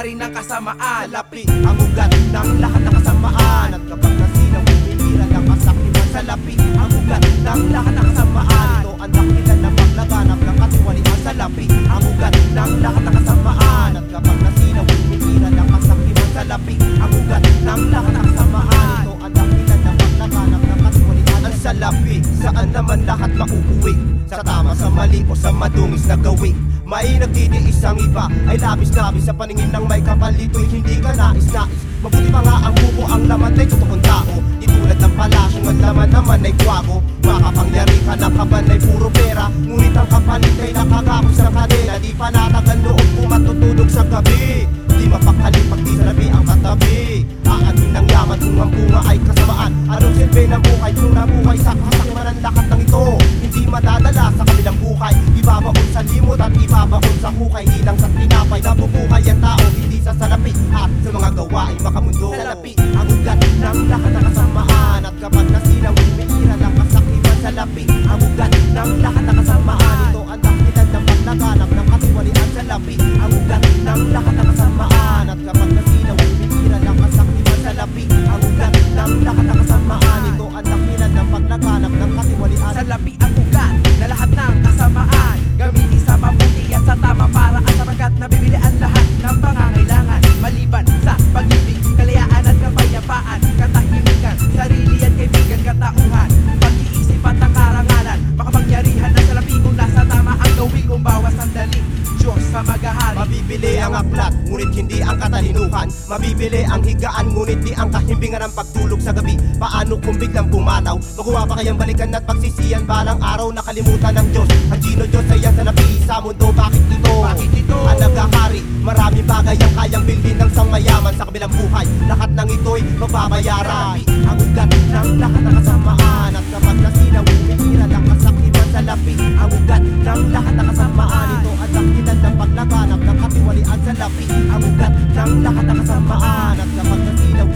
ng kasamaan. Salapi ang ugat ng lahat ng kasamaan. At kapag nasilaw, bumibira ng kasakiman Salapi ang ugat ng lahat ng kasamaan. Ito ang dakilan ng paglaganap ng katiwalian Salapi ang ugat ng lahat ng kasamaan. At kapag nasilaw, bumibira ng kasakiman Salapi ang ugat ng lahat ng kasamaan. Ito ang dakilan ng paglaganap ng katiwalian Ang salapi, saan naman lahat mauuwi Sa tama, sa mali o sa madungis na gawin may nagtitiis ang iba. Ay labis-labis sa paningin ng may kapal. Dito'y hindi ka nais-nais Mabuti pa nga ang buko ang laman ay totoong tao. Di tulad ng palasyong ang laman naman ay kwago Makapangyari ka na kaban ay puro pera. Ngunit ang kapalit ay nakagapos sa ang ugat Mabibili ang aklat, ngunit hindi ang katalinuhan. Mabibili ang higaan, ngunit di ang kahimbingan ng pagtulog sa gabi. Paano kung biglang pumataw? Magawa pa kayang balikan at pagsisiyan? Balang araw nakalimutan ng Diyos. Ang Gino Diyos ay ang salapi sa mundo? Bakit ito? Bakit ito? Ang nagkakari Maraming bagay ang kayang bilhin ng sangmayaman Sa kabilang buhay, lahat ng ito'y mababayaran. Ang ugat ng lahat ng kasamaan lapi Ang ugat ng lahat ng kasamaan At kapag nasilaw,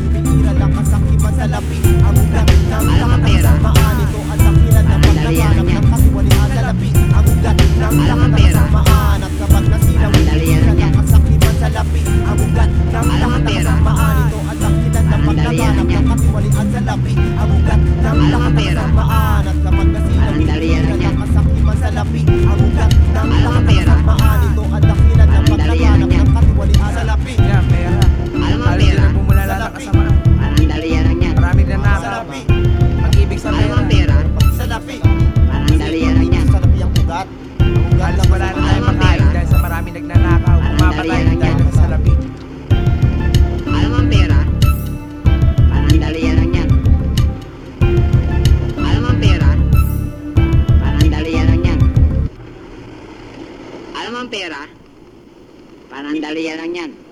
dalam yang lainnya.